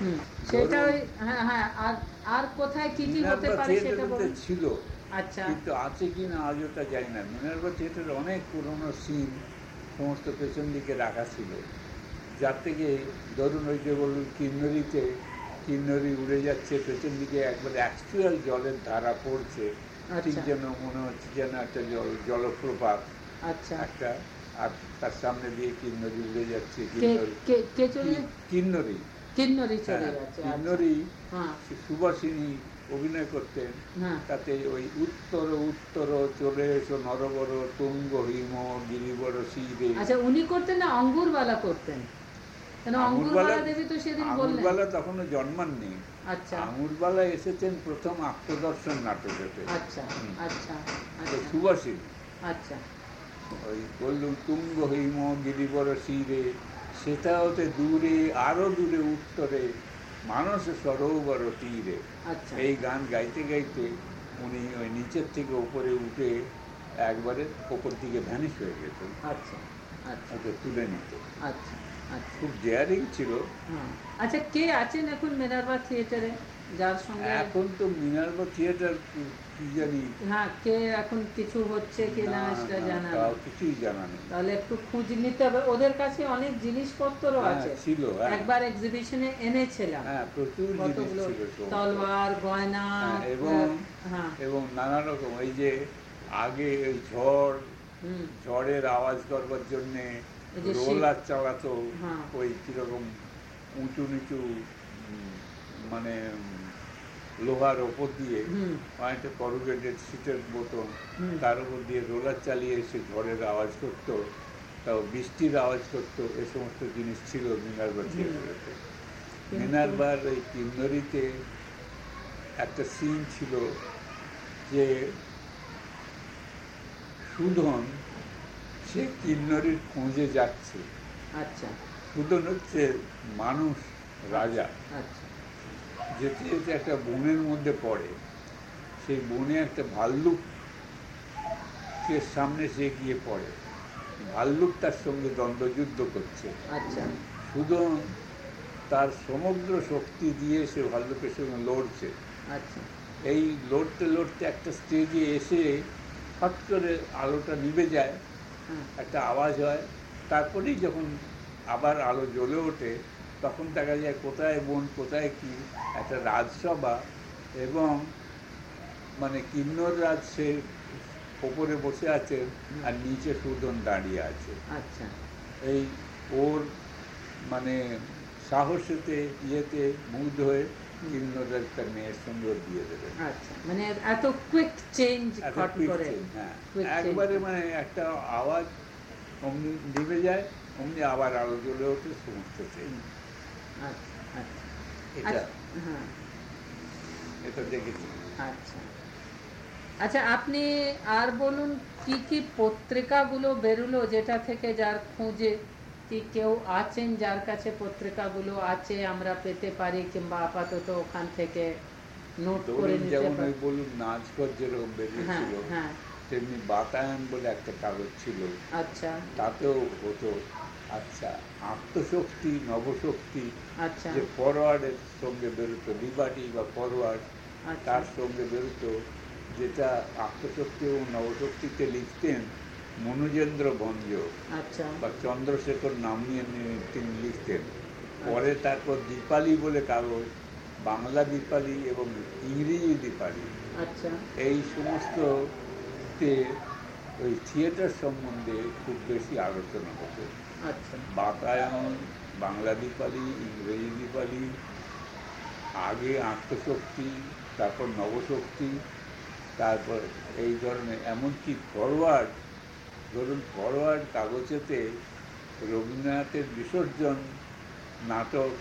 হ্যাঁ হ্যাঁ আর আর কোথায় কি কি হতে পারে সেটা থিয়েটারতে ছিল। আচ্ছা। কিন্তু আছে কি না আজ ওটা জানি না। মিনার্ভা অনেক পুরনো সিন সমস্ত পেছন দিকে রাখা ছিল। যার থেকে ধরুন ওই যে বলুন কিন্নরিতে কিন্নরি উড়ে যাচ্ছে পেছন দিকে একবারে অ্যাকচুয়াল জলের ধারা পড়ছে ঠিক আচ্ছা। যেন মনে হচ্ছে যেন একটা জল জলপ্রপাত। আচ্ছা। একটা আর তার সামনে দিয়ে কিন্নরি উড়ে যাচ্ছে কিন্নরি কিন্নরি। কিন্নরি চলে হ্যাঁ, আচ্ছা। কিন্নরি হ্যাঁ। সুবাসিনী অভিনয় করতেন। হ্যাঁ। তাতে ওই উত্তর উত্তর চলে এসো নরবর তুঙ্গ হিম গিরিবর শিরে আচ্ছা উনি করতেন না অঙ্গুরবালা করতেন? আঙুরবালা তখনও জন্মাননি। আচ্ছা। আঙুরবালা এসেছেন প্রথম আত্মদর্শন নাটকেতে আচ্ছা সুবাসিনী ওই বললুম তুঙ্গ হিম গিরিবর শিরে সেটা হতে দূরে আরও দূরে উত্তরে মানুষ সরোবর তীরে। আচ্ছা। এই গান গাইতে গাইতে উনি ওই নিচের থেকে উপরে উঠে একবারে ওপর দিকে ভ্যানিশ হয়ে গেত আচ্ছা আচ্ছা। তুলে নিত। আচ্ছা আচ্ছা। খুব ডেয়ারিং ছিল। আচ্ছা কে আছেন এখন মেনারবা থিয়েটারে? যার সঙ্গে এখন তো মিনার্ভা থিয়েটার কি- কি জানি? হ্যাঁ কে এখন কিছু হচ্ছে কি না না, সেটা জানা নেই। কিছুই জানা নেই। তাহলে একটু খোঁজ নিতে হবে। ওদের কাছে অনেক জিনিসপত্র আছে। ছিল। একবার এক্সিবিশনে এনেছিলাম। হ্যাঁ প্রচুর জিনিস ছিল তলোয়ার গয়না এবং- এবং নানা রকম। এই যে আগে ঝড় ঝড়ের আওয়াজ করবার জন্যে রোলার চালাতো হ্যাঁ। ওই কীরকম উঁচু নিচু মানে লোহার ওপর দিয়ে অনেকটা করুগেটেড সিটের হুম। তার উপর দিয়ে রোলার চালিয়ে এসে ঝড়ের আওয়াজ করতো তাও বৃষ্টির আওয়াজ করতো এ সমস্ত জিনিস ছিল মিনারবার থিয়েটারেতে। মিনারবার ওই কিন্নরিতে একটা সিন ছিল যে সুধন সে কিন্নরির খোঁজে যাচ্ছে। আচ্ছা। সুধন হচ্ছে মানুষ রাজা। আচ্ছা। যেতে যেতে একটা বনের মধ্যে পড়ে। সেই বনে একটা ভাল্লুক কে সামনে সে গিয়ে পড়ে। ভাল্লুক তার সঙ্গে দ্বন্দ্বযুদ্ধ করছে। আচ্ছা। সুধন তার সমগ্র শক্তি দিয়ে সে ভাল্লুকের সঙ্গে লড়ছে। আচ্ছা। এই লড়তে লড়তে একটা স্টেজে এসে হট করে আলোটা নিভে যায় হ্যাঁ। একটা আওয়াজ হয়। তারপরেই যখন আবার আলো জ্বলে ওঠে তখন দেখা যায় কোথায় বোন কোথায় কি? একটা রাজসভা এবং মানে কিন্নর রাজ সে ওপরে বসে আছে আর নিচে সুদন দাঁড়িয়ে আছে। আচ্ছা। এই ওর মানে সাহসেতে ইয়েতে মুগ্ধ হয়ে কিন্নরের তার মেয়ের ওর বিয়ে দেবে। আচ্ছা মানে এত কুইক চেঞ্জ করে। হ্যাঁ। একবারে মানে একটা আওয়াজ অমনি নিভে যায় অমনি আবার আলো জ্বলে ওঠে সমস্ত change। আচ্ছা আচ্ছা। এটা আচ্ছা, হ্যাঁ। এটা দেখেছি আচ্ছা। আচ্ছা আপনি আর বলুন কি কি পত্রিকাগুলো বেরোলো যেটা থেকে যার খুঁজে? কি কেউ আছেন যার কাছে পত্রিকাগুলো আছে আমরা পেতে পারি কিংবা আপাতত ওখান থেকে নোট করে যেমন ওই বলুন নাচগর যেরকম হ্যাঁ বেরিয়েছিল হ্যাঁ। তেমনি বাতায়ন বলে একটা কাগজ ছিল। আচ্ছা। তাতেও হতো। আচ্ছা আত্মশক্তি নবশক্তি আচ্ছা। যে ফরওয়ার্ডের সঙ্গে বেরোতো লিবার্টি বা ফরওয়ার্ড আচ্ছা। তার সঙ্গে বেরোতো যেটা আত্মশক্তি এবং নবশক্তিতে লিখতেন মনোজেন্দ্র ভঞ্জ আচ্ছা। বা চন্দ্রশেখর নাম নিয়ে তিনি লিখতেন। পরে তারপর দীপালি বলে কাগজ বাংলা দীপালি এবং ইংরেজি দীপালি। আচ্ছা। এই সমস্ততে ওই থিয়েটার সম্বন্ধে খুব বেশি আলোচনা হতো। বাতায়ন বাংলা দীপালি ইংরেজি দীপালি আগে আত্মশক্তি তারপর নবশক্তি তারপর এই ধরনের এমনকি ফরওয়ার্ড ধরুন ফরওয়ার্ড কাগজেতে রবীন্দ্রনাথের বিসর্জন নাটক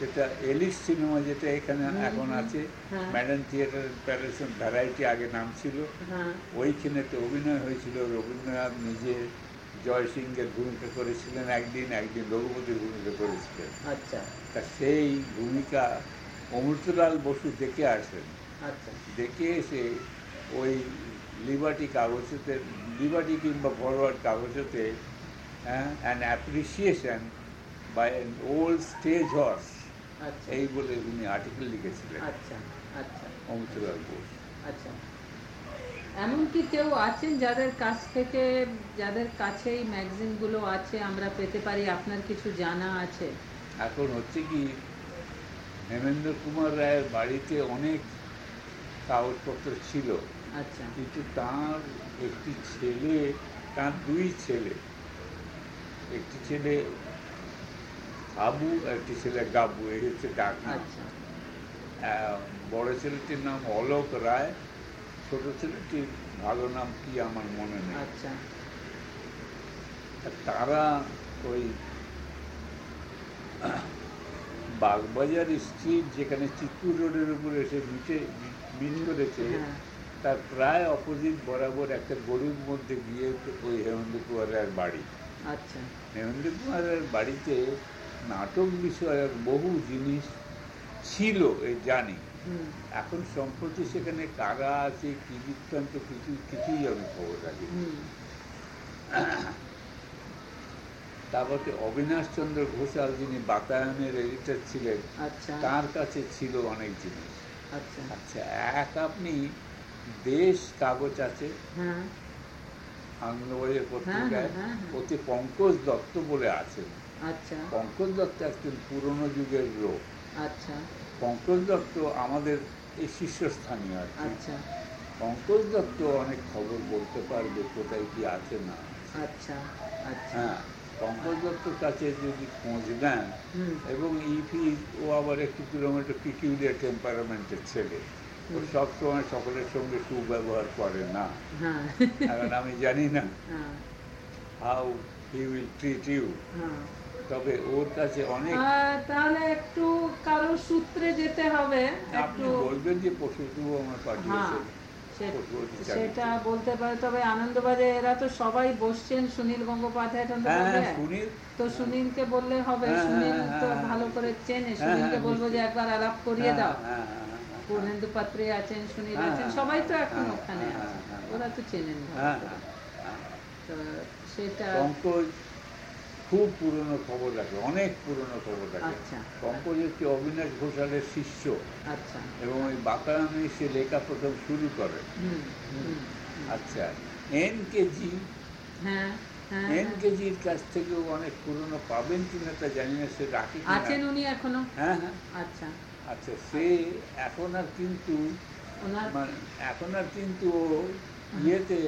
যেটা এলিস সিনেমা যেটা এখানে এখন আছে হ্যাঁ। ম্যাডাম থিয়েটার প্যালেস ভ্যারাইটি আগে নাম ছিল। হ্যাঁ। ওইখানেতে অভিনয় হয়েছিল রবীন্দ্রনাথ নিজে জয় সিংয়ের ভূমিকা করেছিলেন একদিন একদিন রঘুপতির ভূমিকা করেছিলেন। আচ্ছা। তা সেই ভূমিকা অমৃতলাল বসু দেখে আসেন। আচ্ছা। দেখে এসে ওই লিবার্টি কাগজেতে লিবার্টি কিংবা forward কাগজেতে an appreciation by an old stage horse আচ্ছা। এই বলে উনি আর্টিকেল লিখেছিলেন। আচ্ছা আচ্ছা। অমিতলাল বোস। আচ্ছা। এমন কি কেউ আছেন যাদের কাছ থেকে যাদের কাছে এই ম্যাগাজিনগুলো আছে আমরা পেতে পারি আপনার কিছু জানা আছে? এখন হচ্ছে কি হেমেন্দ্র কুমার রায়ের বাড়িতে অনেক কাগজপত্র ছিল। আচ্ছা। কিন্তু তার একটি ছেলে তার দুই ছেলে একটি ছেলে হাবু একটি ছেলে গাবু এই হচ্ছে ডাক। আচ্ছা। বড় ছেলেটির নাম অলোক রায়। ছোট ছেলেটির ভালো নাম কি আমার মনে নেই। আচ্ছা। তারা ওই বাগবাজার স্ট্রিট যেখানে চিত্তুর রোডের উপরে এসে মিটে মিন করেছে হ্যাঁ। তার প্রায় অপোজিট বরাবর একটা গরুর মধ্যে গিয়ে ওই হেমন্ত কুমারের বাড়ি। আচ্ছা। হেমন্ত কুমারের বাড়িতে নাটক বিষয়ক বহু জিনিস ছিল এই জানি। এখন সম্প্রতি সেখানে কারা আছে কি বৃত্তান্ত কিছু কিছুই আমি খবর রাখি তারপরে অবিনাশ চন্দ্র ঘোষাল যিনি বাতায়নের এডিটর ছিলেন আচ্ছা। তার কাছে ছিল অনেক জিনিস। আচ্ছা। আচ্ছা এক আপনি দেশ কাগজ আছে হ্যাঁ। আনন্দবাজার পত্রিকায় হ্যাঁ, হ্যাঁ। ওতে পঙ্কজ দত্ত বলে আছেন। আচ্ছা। পঙ্কজ দত্ত একজন পুরনো যুগের লোক। আচ্ছা। পঙ্কজ দত্ত আমাদের এই শীর্ষস্থানীয় আর। আচ্ছা। পঙ্কজ দত্ত অনেক খবর বলতে পারবে কোথায় কি আছে না আচ্ছা আচ্ছা। হ্যাঁ পঙ্কজ দত্তর কাছে যদি খোঁজ নেন হুম। এবং ইপি ও আবার একটু কিলোমিটার পিকিউলিয়ার টেম্পারামেন্টের ছেলে ও। সবসময় সকলের সঙ্গে সুব্যবহার করে না। হ্যাঁ। এখন আমি জানি না how he will treat you হ্যাঁ। তবে ওর কাছে অনেক তাহলে একটু কারও সূত্রে যেতে হবে আপনি একটু বলবেন যে পশুটু আমার পাঠিয়েছে। সেটা বলতে পারে তবে আনন্দবাজারে এরা তো সবাই বসছেন সুনীল গঙ্গোপাধ্যায় হ্যাঁ টন্দোপাধ্যায় হ্যাঁ সুনীল তো সুনীলকে বললে হবে হ্যাঁ, সুনীল তো ভালো। করে চেনে সুনীলকে বলব যে একবার আলাপ করিয়ে দাও। হ্যাঁ, পূর্ণেন্দু পাত্রে আছেন সুনীল আছেন সবাই তো এখন ওখানে আছে। ওরা তো চেনেন সেটা খুব পুরনো খবর রাখে অনেক পুরনো খবর রাখে আচ্ছা। হচ্ছে অবিনাশ ঘোষালের শিষ্য। আচ্ছা। এবং ওই বাতায়নে সে লেখা প্রথম শুরু করে। আচ্ছা এন কেজি হ্যাঁ হ্যাঁ। এন কেজির কাছ থেকেও অনেক পুরনো পাবেন কিনা তা জানি না সে রাখে আছেন উনি এখনও? হ্যাঁ হ্যাঁ। আচ্ছা। আচ্ছা সে এখন আর কিন্তু মানে এখন আর কিন্তু ও ইয়েতে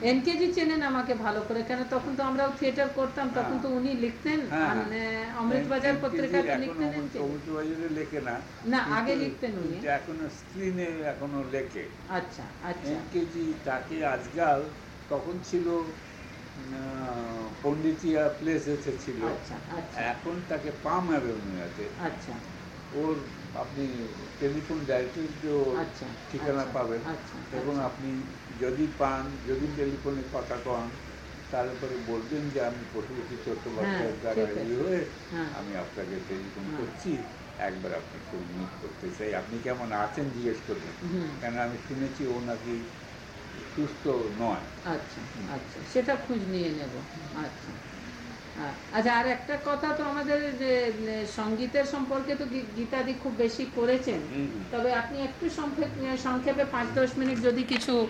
এনকেজি চেনেন আমাকে ভালো করে কেন তখন তো আমরাও থিয়েটার করতাম তখন তো উনি লিখতেন হ্যাঁ, হ্যাঁ। আহ, অমৃতবাজার এখনও লিখতেন অমৃতবাজারে লেখে না না আগে লিখতেন উনি। এখনও স্ক্রিনে এখনও লেখে। আচ্ছা আচ্ছা। এনকেজি তাকে আজকাল তখন ছিল আহ, পণ্ডিতিয়া প্লেস এসে ছিল। আচ্ছা আচ্ছা। এখন তাকে পাম অ্যাভিনিউ আছে। আচ্ছা। ওর আপনি টেলিফোন আচ্ছা ঠিকানা পাবেন। এবং। আপনি যদি পান যদি টেলিফোনে কথা কন তারপরে বলবেন যে আমি পশুপতি চট্টোপাধ্যায়ের হ্যাঁ, দ্বারা ইয়ে হয়ে হ্যাঁ। আমি আপনাকে টেলিফোন হ্যাঁ। করছি একবার সঙ্গে মিট করতে চাই। আপনি কেমন আছেন জিজ্ঞেস করবেন। কেন আমি শুনেছি ও নাকি সুস্থ নয়। আচ্ছা আচ্ছা সেটা খোঁজ নিয়ে নেব। আচ্ছা। আচ্ছা আর একটা কথা তো আমাদের যে সঙ্গীতের সম্পর্কে তো গীতাদি খুব বেশি করেছেন। তবে আপনি একটু সংক্ষেপে সংক্ষেপে পাঁচ দশ মিনিট যদি কিছু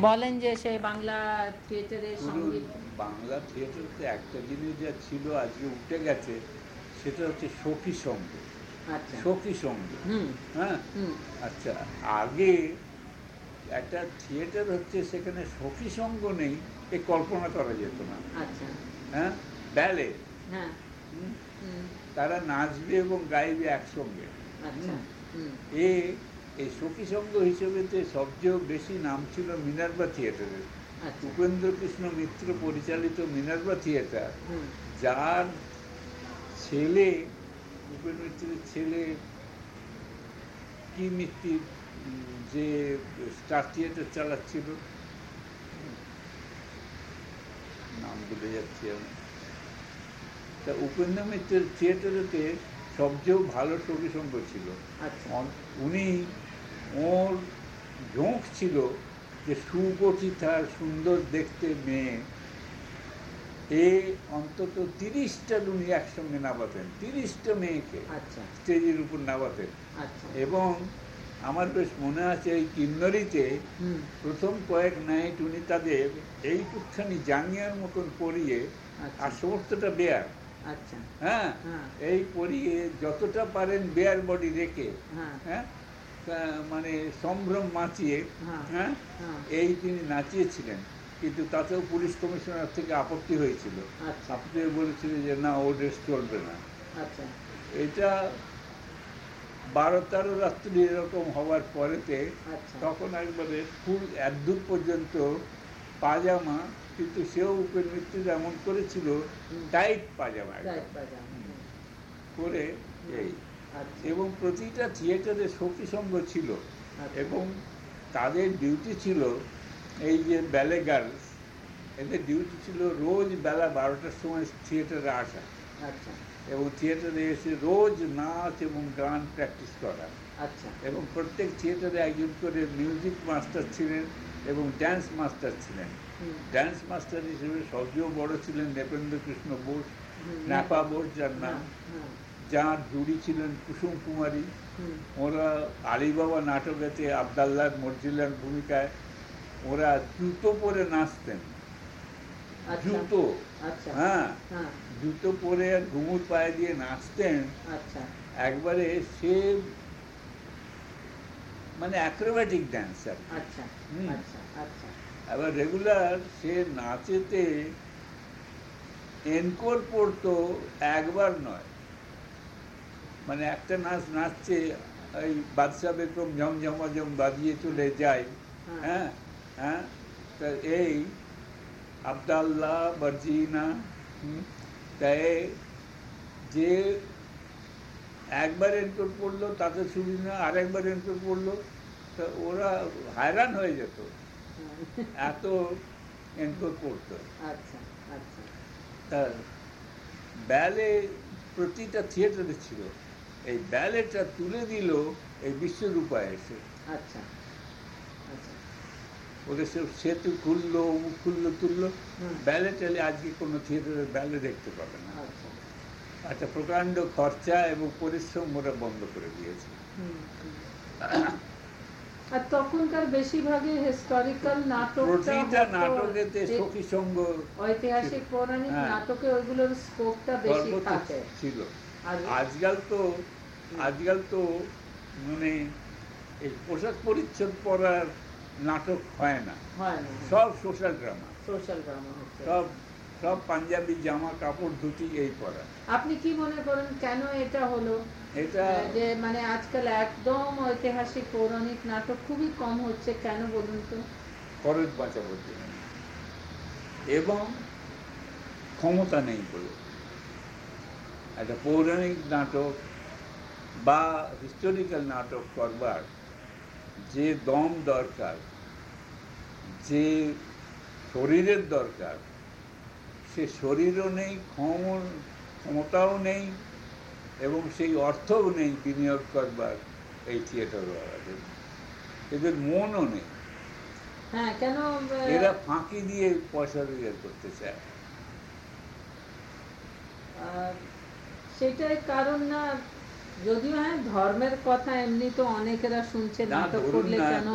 বলেন যে সে বাংলা থিয়েটারের সংগীত বাংলা থিয়েটারতে একটা জিনিস যা ছিল আজকে উঠে গেছে সেটা হচ্ছে সখী সঙ্গ। আচ্ছা। সখী সঙ্গ। হুম। হ্যাঁ? আচ্ছা আগে একটা থিয়েটার হচ্ছে সেখানে সখী সঙ্গ নেই এ কল্পনা করা যেত না। আচ্ছা। হ্যাঁ? ব্যালে। হ্যাঁ। তারা নাচবে এবং গাইবে একসঙ্গে। আচ্ছা। এ এই সখী সঙ্গ হিসেবেতে সবচেয়ে বেশি নাম ছিল মিনার্বা থিয়েটারের। আচ্ছা। উপেন্দ্র কৃষ্ণ মিত্র পরিচালিত মিনার্বা থিয়েটার। যার ছেলে উপেন মিত্রের ছেলে কি মিত্তির যে স্টার থিয়েটার চালাচ্ছিল? নাম ভুলে যাচ্ছি আমি। তা উপেন্দ্র মিত্রের থিয়েটারেতে সবচেয়েও ভালো ছবি সঙ্গ ছিল। আচ্ছা। উনি ওর ঝোঁক ছিল যে সুগঠিতা সুন্দর দেখতে মেয়ে। এ অন্তত তিরিশটা উনি একসঙ্গে নামাতেন তিরিশটা মেয়েকে আচ্ছা। স্টেজের উপর নামাতেন। আচ্ছা। এবং আমার বেশ মনে আছে এই কিন্নরিতে প্রথম কয়েক নাইট উনি তাদের এইটুকখানি জাঙ্গিয়ার মতন পরিয়ে আচ্ছা। আর সমস্তটা বেয়ার। আচ্ছা। হ্যাঁ? হ্যাঁ। এই পরিয়ে যতটা পারেন বেয়ার বডি রেখে। হ্যাঁ। হ্যাঁ? মানে সম্ভ্রম মাচিয়ে হ্যাঁ হ্যাঁ হ্যাঁ। এই তিনি নাচিয়েছিলেন। কিন্তু তাতেও পুলিশ কমিশনার থেকে আপত্তি হয়েছিল। আচ্ছা। আপনি বলেছিল যে না ও ড্রেস চলবে না। আচ্ছা। এটা বারো তেরো রাত্রি এরকম হওয়ার পরেতে আচ্ছা। তখন একবারে ফুল একদূর পর্যন্ত পাজামা কিন্তু সেও উপের মৃত্যু এমন করেছিল। টাইট পাজামা করে এই এবং প্রতিটা থিয়েটারে সঙ্গ ছিল আচ্ছা। এবং তাদের ডিউটি ছিল এই যে ব্যালে গার্লস এদের ডিউটি ছিল রোজ বেলা বারোটার সময় থিয়েটারে আসা আচ্ছা। এবং থিয়েটারে এসে রোজ নাচ এবং গান প্র্যাকটিস করা। আচ্ছা। এবং প্রত্যেক থিয়েটারে একজন করে মিউজিক মাস্টার ছিলেন এবং ড্যান্স মাস্টার ছিলেন। ড্যান্স মাস্টার হিসেবে সবচেয়ে বড় ছিলেন নেপেন্দ্র কৃষ্ণ বোস ন্যাপা বোস যার নাম। হ্যাঁ, হ্যাঁ, যার জুড়ি ছিলেন কুসুম কুমারী। ওরা আলিবাবা নাটকেতে আবদাল্লার মর্জিলার ভূমিকায় ওরা জুতো পরে নাচতেন। আচ্ছা। জুতো। আচ্ছা। হ্যাঁ। হ্যাঁ। জুতো পরে ঘুমুর পায়ে দিয়ে নাচতেন। আচ্ছা। একবারে সে মানে অ্যাক্রোব্যাটিক ড্যান্সার আচ্ছা। আচ্ছা। আচ্ছা। এবার রেগুলার সে নাচেতে এনকোর পড়তো একবার নয়। মানে একটা নাচ নাচছে এই বাদশাহ বেগম ঝমঝমাঝম বাজিয়ে চলে যায়। হ্যাঁ। হ্যাঁ তা এই আবদাল্লাহ বার্জিনা তাই যে একবার এনকোর পড়ল তাতে সুবিধা আর একবার এনকোর পড়ল তা ওরা হায়রান হয়ে যেত। হ্যাঁ, এত এনকোর পড়তো আচ্ছা আচ্ছা। তা ব্যালে প্রতিটা থিয়েটারে ছিল। এই ব্যালেটা তুলে দিল এই বিশ্বরূপায় এসে। আচ্ছা আচ্ছা। ওদের সব সেতু খুললো খুললো তুললো। হুম। ব্যালে টেলে আজকে কোনো থিয়েটারে ব্যালে দেখতে পাবে না। আচ্ছা। একটা প্রকাণ্ড খরচা এবং পরিশ্রম ওরা বন্ধ করে দিয়েছে। আর তখনকার বেশিরভাগই হিস্টোরিক্যাল নাটক প্রতিটা নাটকেতে সখী সঙ্গ ঐতিহাসিক পৌরাণিক হ্যাঁ। নাটকে ওইগুলোর স্কোপটা বেশি থাকে। ছিল। আজকাল তো আজকাল তো মানে এই পোশাক পরিচ্ছদ পরার নাটক হয় না। হয় সব সোশ্যাল ড্রামা। সোশ্যাল ড্রামা সব সব পাঞ্জাবি জামা কাপড় ধুতি এই পরা। আপনি কি মনে করেন কেন এটা হলো? এটা যে মানে আজকাল একদম ঐতিহাসিক পৌরাণিক নাটক খুবই কম হচ্ছে কেন বলুন তো? খরচ বাঁচাবার জন্য এবং ক্ষমতা নেই বলে। একটা পৌরাণিক নাটক বা হিস্টোরিক্যাল নাটক করবার যে দম দরকার যে শরীরের দরকার সে শরীরও নেই ক্ষম ক্ষমতাও নেই এবং সেই অর্থও নেই বিনিয়োগ করবার এই থিয়েটার এদের মনও নেই। হ্যাঁ কেন এরা ফাঁকি দিয়ে পয়সা রোজগার করতে চায়। আর সেটাই কারণ না যদিও হ্যাঁ ধর্মের কথা এমনি তো অনেকেরা শুনছে নাটক করলে কেন?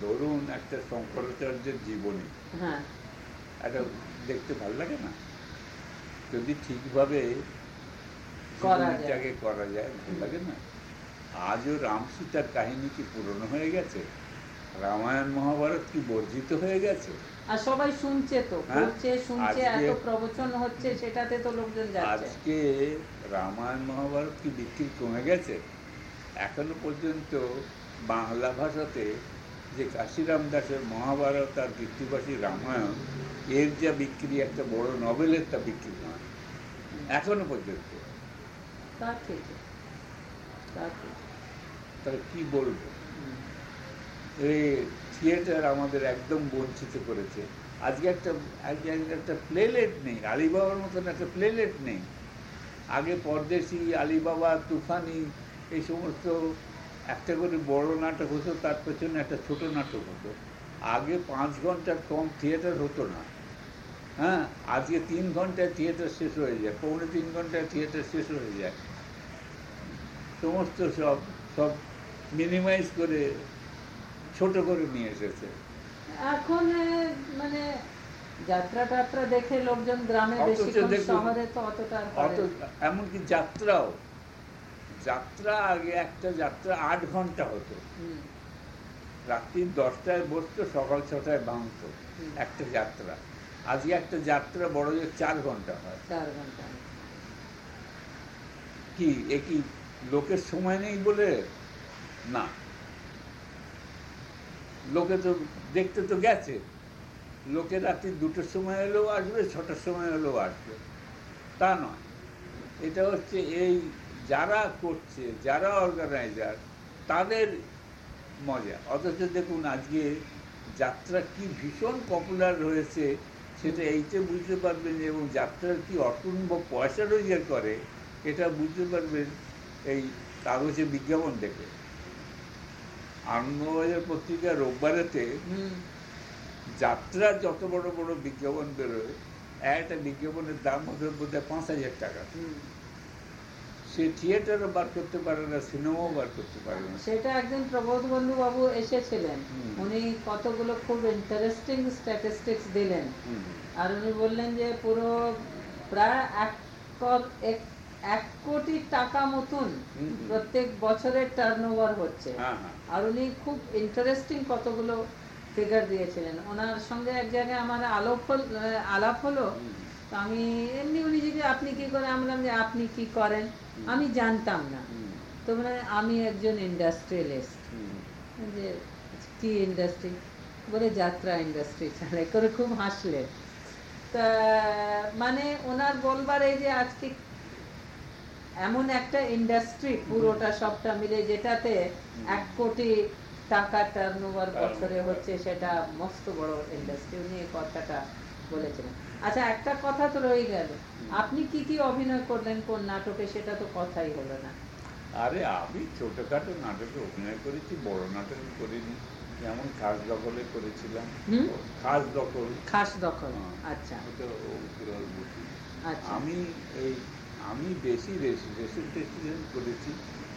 ধরুন একটা শঙ্করাচার্যের জীবনী। হ্যাঁ। একটা দেখতে ভালো লাগে না? যদি ঠিকভাবে। জীবনীটাকে করা যায় ভালো লাগে না? আজও রাম সীতার কাহিনী কি পুরনো হয়ে গেছে? রামায়ণ মহাভারত কি বর্জিত হয়ে গেছে? আর সবাই শুনছে তো হ্যাঁ, পড়ছে শুনছে এত প্রবচন হচ্ছে সেটাতে তো লোকজন যাচ্ছে। আজকে রামায়ণ মহাভারত কি বিক্রি কমে গেছে? এখনও পর্যন্ত বাংলা ভাষাতে যে কাশিরাম দাসের মহাভারত আর কৃত্তিবাসী রামায়ণ এর যা বিক্রি একটা বড় নভেলের তা বিক্রি নয়। এখনও পর্যন্ত। তাহলে কি বলব? থিয়েটার আমাদের একদম বঞ্চিত করেছে। আজকে একটা আজকে একটা প্লেলেট নেই, আলিবাবার মতন একটা প্লেলেট নেই। আগে পরদেশি, আলিবাবা, তুফানি, এই সমস্ত একটা করে বড় নাটক হতো, তার পেছনে একটা ছোট নাটক হতো। আগে পাঁচ ঘণ্টার কম থিয়েটার হতো না। হ্যাঁ আজকে তিন ঘন্টায় থিয়েটার শেষ হয়ে যায়, পৌনে তিন ঘন্টায় থিয়েটার শেষ হয়ে যায়। সমস্ত সব সব মিনিমাইজ করে ছোট করে নিয়ে এসেছে। এখন মানে যাত্রা টাত্রা দেখে লোকজন গ্রামে বেশি শহরে তো অতটা অত এমনকি যাত্রাও যাত্রা আগে একটা যাত্রা আট ঘণ্টা হতো। রাত্রি দশটায় বসতো সকাল ছটায় ভাঙতো। একটা যাত্রা। আজকে একটা যাত্রা বড় যে চার ঘণ্টা হয়। চার ঘণ্টা কি এ কি লোকের সময় নেই বলে? না। লোকে তো দেখতে তো গেছে। লোকে রাত্রি দুটোর সময় হলেও আসবে, ছটার সময় হলেও আসবে। তা নয়। এটা হচ্ছে এই যারা করছে, যারা অর্গানাইজার তাদের মজা। অথচ দেখুন, আজকে যাত্রা কি ভীষণ পপুলার হয়েছে, সেটা এইতে বুঝতে পারবেন এবং যাত্রার কি অসম্ভব পয়সা রোজগার করে, এটা বুঝতে পারবেন এই কাগজে বিজ্ঞাপন দেখে। আনন্দবাজার পত্রিকা রোববারেতে যাত্রার যত বড় বড় বিজ্ঞাপন বেরোয় একটা বিজ্ঞাপনের দাম হতে বোধ হয় পাঁচ হাজার টাকা। সে থিয়েটারও বার করতে পারে না সিনেমাও বার করতে পারে না। সেটা একদিন প্রবোধ বন্ধু বাবু এসেছিলেন। উনি কতগুলো খুব ইন্টারেস্টিং স্ট্যাটিস্টিক্স দিলেন। আর উনি বললেন যে পুরো প্রায় এক এক- এক কোটি টাকা মতন প্রত্যেক বছরের টার্ন হচ্ছে। হ্যাঁ হ্যাঁ। আর উনি খুব ইন্টারেস্টিং কতগুলো ফিগার দিয়েছিলেন। ওনার সঙ্গে এক জায়গায় আমার আলোপ আলাপ হলো। তো আমি এমনি উনি যদি আপনি কি করেন আমি যে আপনি কি করেন? আমি জানতাম না। তো মানে আমি একজন ইন্ডাস্ট্রিয়ালিস্ট যে কি ইন্ডাস্ট্রি বলে যাত্রা ইন্ডাস্ট্রি করে খুব হাসলেন। তা মানে ওনার বলবার এই যে আজকে এমন একটা ইন্ডাস্ট্রি পুরোটা সবটা মিলে যেটাতে এক কোটি টাকা টার্ন ওভার বছরে হচ্ছে সেটা মস্ত বড় ইন্ডাস্ট্রি উনি এই কথাটা বলেছিলেন। আচ্ছা একটা কথা তো রয়ে গেল। আপনি কি কি অভিনয় করলেন কোন নাটকে সেটা তো কথাই হলো না। আরে আমি ছোটখাটো নাটকে অভিনয় করেছি বড় নাটক করিনি। যেমন খাস দখলে করেছিলাম। খাস দখল। খাস দখল হ্যাঁ, আচ্ছা। আচ্ছা। আমি এই আমি বেশি রেসিডেন্ট করেছি।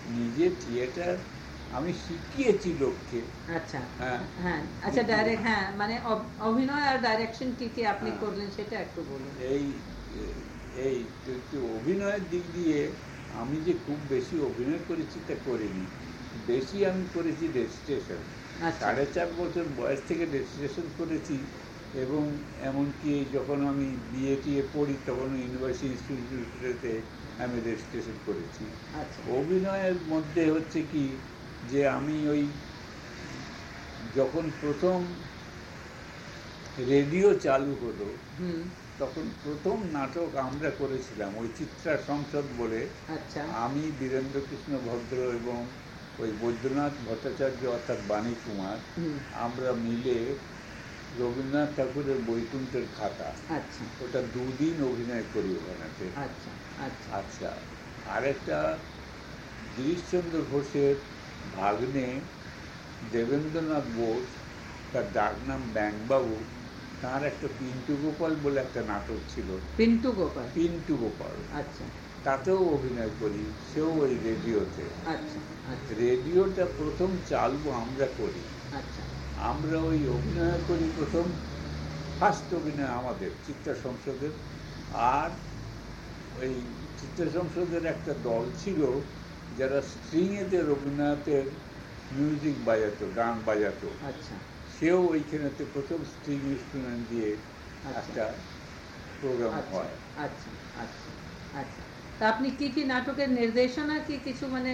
নিজে থিয়েটার আমি শিখিয়েছি লোককে। আচ্ছা। হ্যাঁ। হ্যাঁ আচ্ছা ডাইরেক্ট হ্যাঁ মানে অভিনয় আর ডাইরেকশন কি কি আপনি হ্যাঁ। করলেন সেটা একটু বলুন। এই এই অভিনয়ের দিক দিয়ে আমি যে খুব বেশি অভিনয় করেছি তা করিনি। বেশি আমি করেছি রেজিস্ট্রেশন আচ্ছা। সাড়ে চার বছর বয়স থেকে রেজিস্ট্রেশন করেছি। এবং এমনকি যখন আমি বিএ টিএ পড়ি তখন ইউনিভার্সিটি ইনস্টিটিউটেতে আমি রেজিস্ট্রেশন করেছি। আচ্ছা। অভিনয়ের মধ্যে হচ্ছে কি যে আমি ওই যখন প্রথম রেডিও চালু হলো তখন প্রথম নাটক আমরা করেছিলাম ওই চিত্রা সংসদ বলে। আচ্ছা। আমি বীরেন্দ্র কৃষ্ণ ভদ্র এবং ওই বৈদ্যনাথ ভট্টাচার্য অর্থাৎ বাণী কুমার আমরা মিলে রবীন্দ্রনাথ ঠাকুরের বৈকুণ্ঠের খাতা। আচ্ছা। ওটা দুদিন অভিনয় করি ওখানেতে আচ্ছা আচ্ছা। আচ্ছা আরেকটা গিরিশচন্দ্র ঘোষের ভাগ্নে দেবেন্দ্রনাথ বোস তার ডাক নাম ব্যাংকবাবু তার একটা পিন্টু গোপাল বলে একটা নাটক ছিল। পিন্টু গোপাল? পিন্টু গোপাল। আচ্ছা। তাতেও অভিনয় করি সেও ওই রেডিওতে। আচ্ছা আচ্ছা। রেডিওটা প্রথম চালু আমরা করি। আচ্ছা। আমরা ওই অভিনয় করি প্রথম ফার্স্ট অভিনয় আমাদের চিত্রা সংসদের। আর ওই চিত্রা সংসদের একটা দল ছিল যারা স্ট্রিংয়েতে রবীন্দ্রনাথের মিউজিক বাজাতো গান বাজাতো। আচ্ছা। সেও ওইখানেতে প্রথম স্ট্রিং ইনস্ট্রুমেন্ট দিয়ে আচ্ছা। একটা প্রোগ্রাম আচ্ছা হয়। আচ্ছা আচ্ছা। তা আপনি কি কি নাটকের নির্দেশনা কি কিছু মানে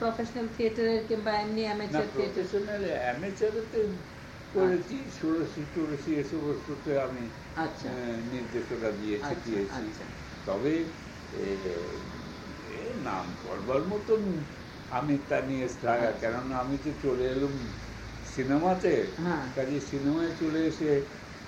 প্রফেশনাল থিয়েটারের কিংবা এমনি অ্যামেচার থিয়েটার প্রফেশনাল অ্যামেচারেতে করেছি ষোড়শি টুরসি এ সমস্ততে আমি আচ্ছা। নির্দেশনা দিয়েছি আচ্ছা দিয়েছি। আচ্ছা। তবে নাম করবার মতন আমি তা নিয়ে আচ্ছা। কেননা আমি তো চলে এলাম সিনেমাতে। হ্যাঁ। কাজে সিনেমায় চলে এসে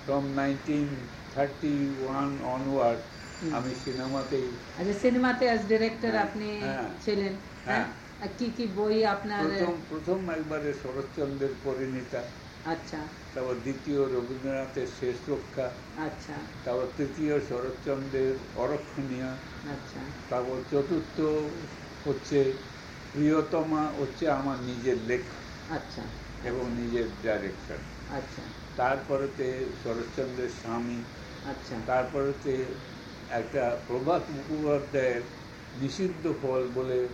from nineteen thirty one onward. আমি সিনেমাতেই আচ্ছা সিনেমাতে অ্যাজ ডিরেক্টর আপনি হ্যাঁ, ছিলেন হ্যাঁ? হ্যাঁ। কি কি বই আপনার প্রথম প্রথম একবারে শরৎচন্দ্রের পরিণীতা। আচ্ছা। তারপর দ্বিতীয় রবীন্দ্রনাথের শেষ রক্ষা। আচ্ছা। তারপর তৃতীয় শরৎচন্দ্রের অরক্ষণীয়। আচ্ছা। তারপর চতুর্থ হচ্ছে প্রিয়তমা হচ্ছে আমার নিজের লেখা আচ্ছা। এবং নিজের ডাইরেকশন আচ্ছা। তারপরেতে শরৎচন্দ্রের স্বামী। আচ্ছা। তারপরেতে একটা প্রভাত মুখোপাধ্যায়ের নিষিদ্ধ ফল বলে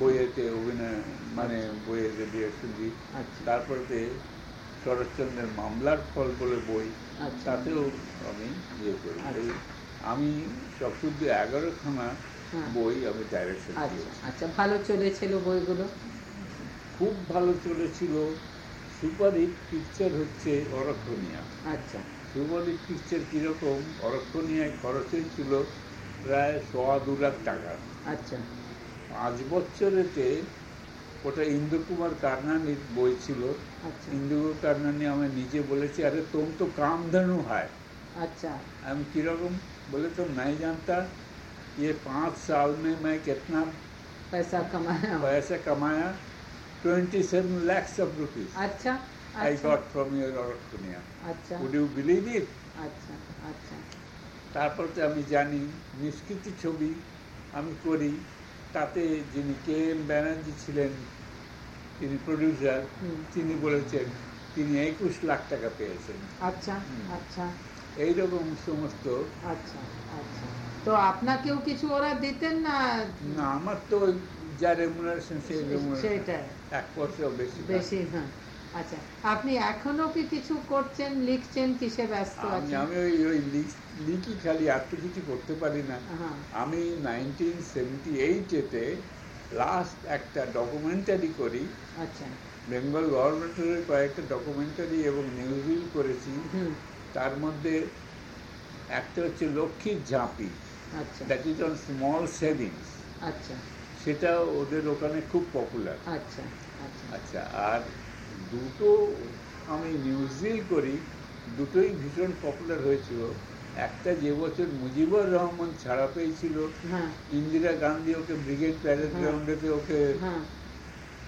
বইয়েতে অভিনয় মানে বইয়েতে দিয়ে শুনছি আচ্ছা। তারপরেতে শরৎচন্দ্রের মামলার ফল বলে বই আচ্ছা। তাতেও আমি ইয়ে করি। আচ্ছা। আমি সব শুধু এগারোখানা হ্যাঁ। বই আমি ডাইরেকশন আচ্ছা আচ্ছা ভালো চলেছিল বইগুলো? খুব ভালো চলেছিল। সুপারহিট পিকচার হচ্ছে অরক্ষণীয়া। আচ্ছা। সুপারহিট পিকচার কীরকম অরক্ষণীয়ায় খরচ হয়েছিল প্রায় সোয়া দু লাখ টাকা আচ্ছা পাঁচ বছরেতে ওটা ইন্দ্রকুমার কারনানির বই ছিল আচ্ছা ইন্দ্রকুমার কারনানি আমি নিজে বলেছি আরে তোম তো কামধেনু হয় अच्छा हम किरकम बोले तो नहीं जानता ये पाँच साल में मैं कितना पैसा कमाया पैसा कमाया twenty seven lakhs of rupees अच्छा আই গট ফ্রম ইউর অরক্টোনিয়া আচ্ছা। উড ইউ বিলিভ ইট আচ্ছা আচ্ছা। তারপর তো আমি জানি নিষ্কৃতি ছবি আমি করি তাতে যিনি কে এম ব্যানার্জি ছিলেন তিনি প্রডিউসার তিনি বলেছেন তিনি একুশ লাখ টাকা পেয়েছেন। আচ্ছা আচ্ছা। এইরকম সমস্ত। আচ্ছা আচ্ছা। তো আপনাকেও কিছু ওরা দিতেন না? না আমার তো যা রেমুনারেশন সেই রেমুনারেশন এক পয়সাও বেশি বেশি হ্যাঁ। আচ্ছা আপনি এখনও কি কিছু করছেন লিখছেন কিসে ব্যস্ত আছেন? আমি ওই ওই লিখ- খালি আর তো কিছু করতে পারি না। আমি নাইনটিন সেভেন্টি এইটেতে লাস্ট একটা ডকুমেন্টারি করি। আচ্ছা। বেঙ্গল গভর্নমেন্টের কয়েকটা ডকুমেন্টারি এবং নিউজ করেছি। তার মধ্যে একটা হচ্ছে লক্ষ্মীর ঝাঁপি। আচ্ছা। That is on small savings আচ্ছা। সেটা ওদের ওখানে খুব পপুলার আচ্ছা আচ্ছা। আচ্ছা আর দুটো আমি নিউজিল করি দুটোই ভীষণ পপুলার হয়েছিল। একটা যে বছর মুজিবুর রহমান ছাড়া পেয়েছিল হ্যাঁ। ইন্দিরা গান্ধী ওকে ব্রিগেড প্যারেড হ্যাঁ। গ্রাউন্ডেতে ওকে হ্যাঁ।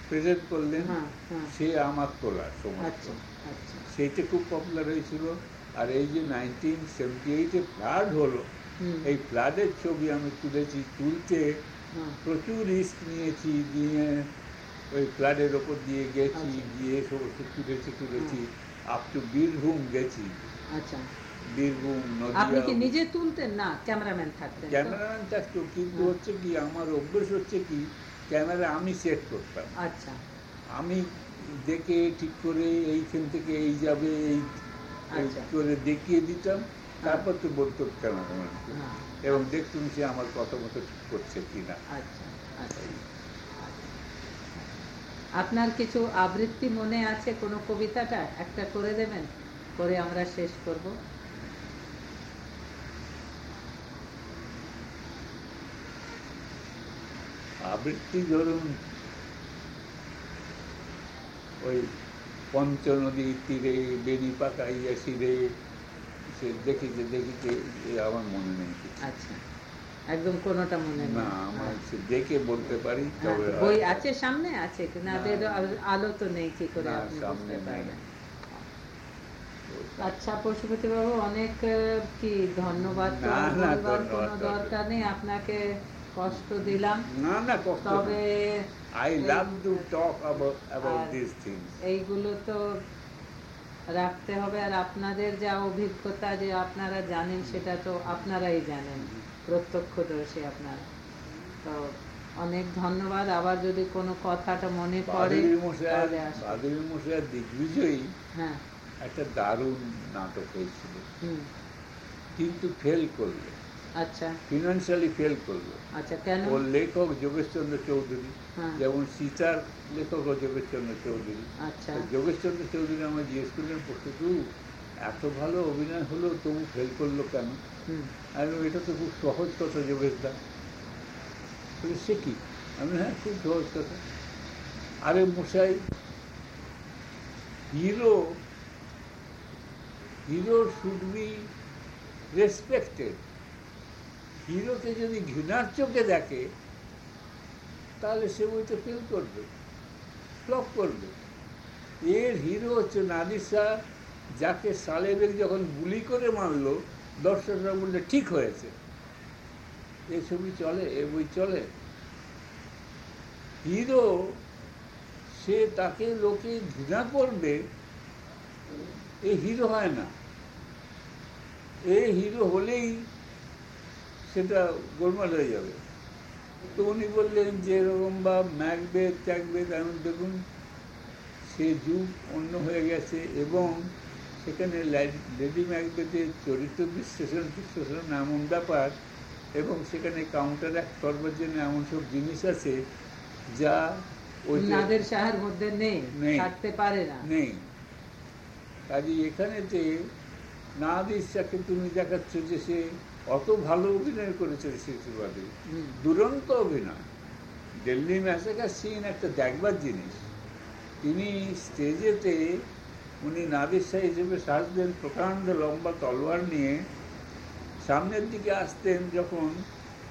প্রেজেন্ট করলেন হ্যাঁ হ্যাঁ। সে আমার তোলা সমস্ত। আচ্ছা আচ্ছা। সেইটা খুব পপুলার হয়েছিল। আর এই যে নাইনটিন সেভেন্টি এইটে ফ্লাড হলো এই ফ্লাডের ছবি আমি তুলেছি তুলতে হ্যাঁ। প্রচুর রিস্ক নিয়েছি দিয়ে ওই ফ্লাডের ওপর দিয়ে গেছি আচ্ছা। গিয়ে সমস্ত তুলেছি তুলেছি। আপ টু বীরভূম গেছি। আচ্ছা। বীরভূম আপনি কি নিজে তুলতেন? না ক্যামেরাম্যান থাকতেন? ক্যামেরাম্যান থাকতো কিন্তু হচ্ছে কি আমার অভ্যেস হচ্ছে কি ক্যামেরা আমি সেট করতাম। আচ্ছা। আমি দেখে ঠিক করে এইখান থেকে এই যাবে এই আচ্ছা। করে দেখিয়ে দিতাম। তারপর তো বলতো ক্যামেরাম্যানকে হ্যাঁ। এবং দেখতুম সে আমার কথা মতো ঠিক করছে কিনা। আচ্ছা আচ্ছা। আপনার কিছু আবৃত্তি মনে আছে কোনো কবিতাটা? একটা করে দেবেন করে আমরা শেষ করব। আবৃত্তি ধরুন ওই পঞ্চনদীর তীরে বেনি পাকাইয়া শিরে সে দেখিতে দেখিতে আমার মনে নেই। আচ্ছা। একদম কোনোটা মনে নেই। না আমার। দেখে বলতে পারি হ্যাঁ, তবে বই আছে সামনে? আছে না না। আলো তো নেই কি করে আপনি সামনে বুঝতে। পারবেন? আচ্ছা পশুপতি বাবু অনেক কি ধন্যবাদ কোনো দরকার নেই। আপনাকে কষ্ট দিলাম। না না কষ্ট তবে I love to talk about this things এইগুলো তো রাখতে হবে। আর আপনাদের যা অভিজ্ঞতা যে আপনারা জানেন সেটা তো আপনারাই জানেন। প্রত্যক্ষদর্শী আপনারা। তো অনেক ধন্যবাদ। আবার যদি কোনো কথাটা মনে পড়ে বাদুড়ি মশাই দিগ্বিজয়ী হ্যাঁ। একটা দারুণ নাটক হয়েছিল। কিন্তু ফেল করল। আচ্ছা। ফিনান্সিয়ালি ফেল করল। আচ্ছা কেন? ওর লেখক যোগেশচন্দ্র চৌধুরী হ্যাঁ। যেমন সীতার লেখক ও যোগেশচন্দ্র চৌধুরী। আচ্ছা। যোগেশচন্দ্র চৌধুরী আমার জিজ্ঞেস করলেন প্রশ্নটু এত ভালো অভিনয় হলো তবু ফেল করল কেন? আমি এটা তো খুব সহজ কথা যোগেশদা বলে সে কি? আমি হ্যাঁ খুব সহজ কথা। আরে মশাই hero hero should be respected হিরোকে যদি ঘৃণার চোখে দেখে তাহলে সে বইটা ফেল করবে ফ্লপ করবে। এর হিরো হচ্ছে শাহ যাকে সালেবেগ যখন গুলি করে মারলো, দর্শকরা বললে, ঠিক হয়েছে। এ ছবি চলে, এ বই চলে। হিরো, সে তাকে লোকে ঘৃণা করবে, এ হিরো হয় না। এ হিরো হলেই সেটা গোলমাল হয়ে যাবে। তো উনি বললেন যে, এরকম বা ম্যাকবেদ ট্যাকবেদ এমন দেখুন সে যুগ অন্য হয়ে গেছে এবং সেখানে লেডি ম্যাকবেদের চরিত্র বিশ্লেষণ বিশ্লেষণ এমন ব্যাপার এবং সেখানে কাউন্টার অ্যাক্ট করবার জন্য এমন সব জিনিস আছে যা ওই যে- নাদের শাহের মধ্যে নেই। থাকতে পারে না। নেই। কাজে এখানেতে না দিশাকে তুমি দেখাচ্ছ যে সে অত ভালো অভিনয় করেছে শিশুবাদী দুরন্ত অভিনয়। দিল্লি ম্যাসেকার সিন একটা দেখবার জিনিস। তিনি স্টেজেতে উনি শাহ হিসেবে সাজতেন প্রকাণ্ড লম্বা তলোয়ার নিয়ে। সামনের দিকে আসতেন যখন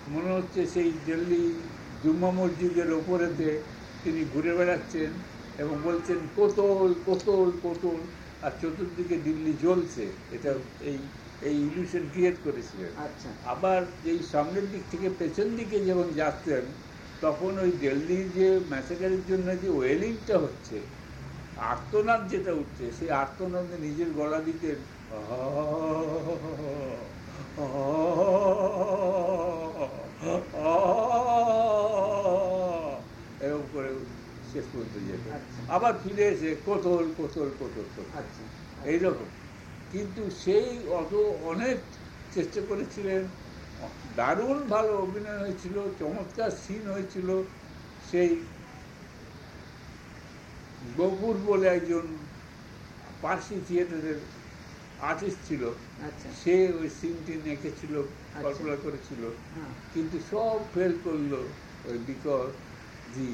মনে হচ্ছে সেই দিল্লি জুম্মা মসজিদের ওপরেতে তিনি ঘুরে বেড়াচ্ছেন এবং বলছেন কোতল কোতল কোতল। আর চতুর্দিকে দিল্লি জ্বলছে। এটা এই এই ইলিউশন ক্রিয়েট করেছিলেন। আচ্ছা। আবার এই সামনের দিক থেকে পেছন দিকে যখন যাচ্ছেন তখন ওই দিল্লির যে ম্যাসেকারের জন্য যে ওয়েলিংটা হচ্ছে আর্তনাদ যেটা উঠছে সেই আর্তনাদে নিজের গলা দিতেন এরকম করে শেষ পর্যন্ত যেত। আচ্ছা। আবার ফিরে এসে কোতল কোতল কোতল কোতল। আচ্ছা। এইরকম। কিন্তু সেই অত অনেক চেষ্টা করেছিলেন। দারুণ ভালো অভিনয় হয়েছিল চমৎকার সিন হয়েছিল। সেই গফুর বলে একজন পার্সি থিয়েটারের আর্টিস্ট ছিল আচ্ছা। সে ওই সিনটি নেকেছিল আচ্ছা। কল্পনা করেছিল। হ্যাঁ। কিন্তু সব ফেল করল ওই because the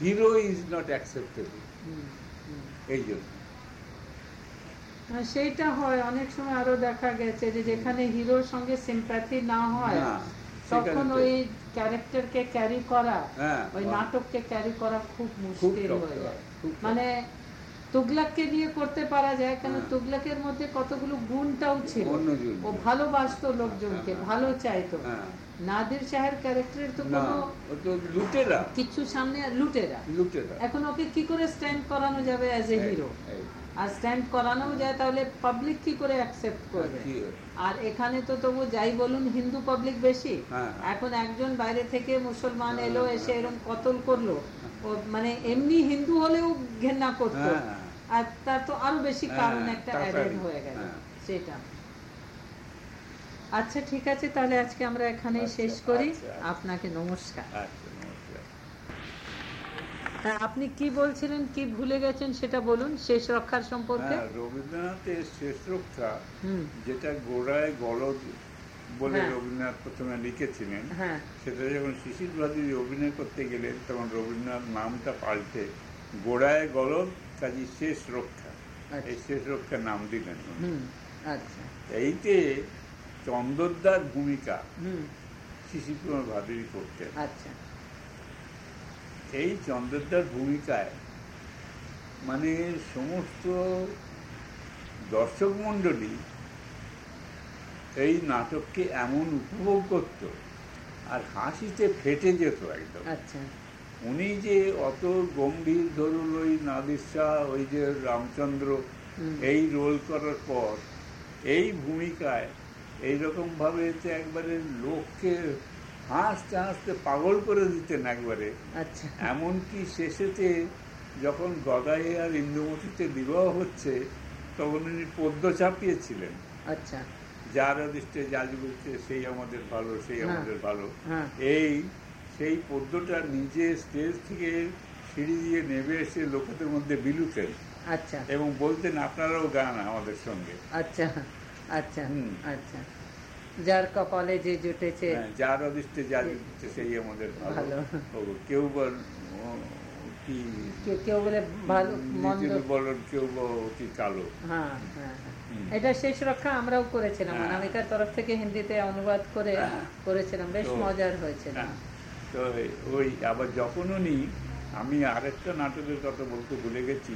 hero is not acceptable. এই জন্য। সেইটা হয়। অনেক সময় আরও দেখা গেছে যে যেখানে হিরোর সঙ্গে সিম্প্যাথি না হয় তখন ওই ক্যারেক্টারকে ক্যারি করা হ্যাঁ, ওই। নাটককে ক্যারি করা খুব মুশকিল হয়ে যায়। মানে তুগলাককে দিয়ে করতে পারা যায় কেন হ্যাঁ। তুগলাকের মধ্যে কতগুলো গুণটাও ছিল। ও ভালোবাসতো লোকজনকে হ্যাঁ, ভালো চাইতো। নাদির শাহের ক্যারেক্টারের তো কোনো লুটেরা। কিছু সামনে লুটেরা। লুটেরা। এখন ওকে কি করে স্ট্যান্ড করানো যাবে অ্যাজ এ হিরো আর স্ট্যান্ড করানো যায় তাহলে পাবলিক কি করে অ্যাকসেপ্ট করবে আর এখানে তো তবু যাই বলুন হিন্দু পাবলিক বেশি হ্যাঁ। এখন একজন বাইরে থেকে মুসলমান হ্যাঁ, এলো হ্যাঁ। এসে এরকম কতল করল মানে এমনি হিন্দু হলেও ঘেন্না করতো হ্যাঁ। আর তার তো আরও বেশি হ্যাঁ, কারণ একটা অ্যাডেড হয়ে গেল হ্যাঁ। সেটা আচ্ছা ঠিক আছে তাহলে আজকে আমরা এখানেই আচ্ছা, শেষ করি আচ্ছা। আপনাকে নমস্কার আচ্ছা হ্যাঁ আপনি কি বলছিলেন কি ভুলে গেছেন সেটা বলুন শেষ রক্ষার সম্পর্কে। হ্যাঁ রবীন্দ্রনাথের শেষ রক্ষা যেটা গোড়ায় গলদ বলে হ্যাঁ। রবীন্দ্রনাথ প্রথমে লিখেছিলেন হ্যাঁ। সেটা যখন শিশির ভাদুরী অভিনয় করতে গেলেন তখন রবীন্দ্রনাথ নামটা পাল্টে গোড়ায় গলদ কাজী শেষ রক্ষা। আচ্ছা। এই শেষ রক্ষা নাম দিলেন। আচ্ছা। এইতে চন্দরদার ভূমিকা হুম। শিশির কুমার ভাদুরী করতেন। আচ্ছা। এই চন্দ্রদার ভূমিকায় মানে সমস্ত দর্শক মণ্ডলী এই নাটককে এমন উপভোগ করত আর হাসিতে ফেটে যেত একদম। আচ্ছা। উনি যে অত গম্ভীর ধরুন ওই নাদির শাহ ওই যে রামচন্দ্র এই রোল করার পর এই ভূমিকায় এইরকমভাবে যে একবারে লোককে হাসতে হাসতে পাগল করে দিতেন একবারে। আচ্ছা। এমনকি শেষেতে যখন গদাই আর ইন্দুমতিতে বিবাহ হচ্ছে তখন উনি পদ্য চাপিয়েছিলেন। আচ্ছা। যার অদৃষ্টে জাজ বলছে সেই আমাদের ভালো সেই হ্যাঁ। আমাদের ভালো। হ্যাঁ। এই সেই পদ্যটা নিজে স্টেজ থেকে সিঁড়ি দিয়ে নেমে এসে লোকেদের মধ্যে বিলুতেন। আচ্ছা। এবং বলতেন আপনারাও গান আমাদের সঙ্গে। আচ্ছা। আচ্ছা। হুম। আচ্ছা। যার কপালে যে জুটেছে। হ্যাঁ, যার অদৃষ্টে যা সেই আমাদের ভালো। কেউ বল কি কেউ কেউ বলে ভালো মন্দ। নিতিন কেউ অতি কালো। হ্যাঁ হ্যাঁ। এটা শেষ রক্ষা আমরাও করেছিলাম। অনামিকার তরফ থেকে হিন্দিতে অনুবাদ করে। করেছিলাম। বেশ মজার হয়েছিল। হ্যাঁ, তো ওই আবার যখন উনি আমি আরেকটা নাটকের কথা বলতে ভুলে গেছি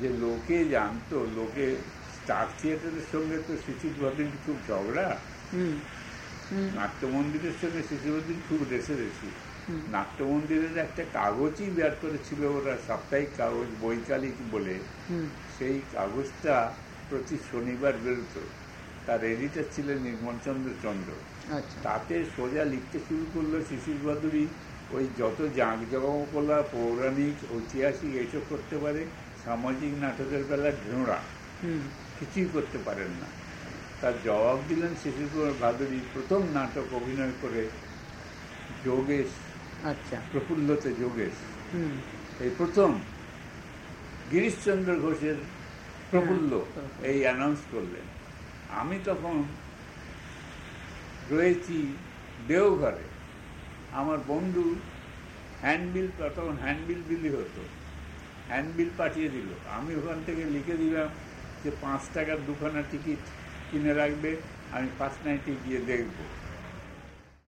যে লোকে জানতো লোকে স্টার থিয়েটারের সঙ্গে তো শিশুবাদীর খুব ঝগড়া। হুম। হুম। নাট্য মন্দিরের সঙ্গে শিশুবাদীর খুব রেসেরেছি হুম। নাট্য মন্দিরের একটা কাগজই বের করেছিল ওরা সাপ্তাহিক কাগজ বৈকালিক বলে। সেই কাগজটা প্রতি শনিবার বেরোতো। তার এডিটার ছিলেন নির্মলচন্দ্র চন্দ্র। আচ্ছা। তাতে সোজা লিখতে শুরু করল শিশির বাদুরী ওই যত জাঁকজমকলা পৌরাণিক ঐতিহাসিক এইসব করতে পারে সামাজিক নাটকের বেলা ঢোঁড়া কিছুই করতে পারেন না। তার জবাব দিলেন শিশির কুমার ভাদুরী প্রথম নাটক অভিনয় করে যোগেশ আচ্ছা। প্রফুল্লতে যোগেশ। হুম। এই প্রথম গিরিশচন্দ্র ঘোষের প্রফুল্ল হ্যাঁ। এই অ্যানাউন্স করলেন। আমি তখন রয়েছি দেওঘরে। আমার বন্ধু হ্যান্ডবিল তখন হ্যান্ডবিল দিলি হতো। হ্যান্ডবিল পাঠিয়ে দিল। আমি ওখান থেকে লিখে দিলাম যে পাঁচ টাকার দুখানা টিকিট কিনে রাখবে আমি ফার্স্ট নাইটে গিয়ে দেখব।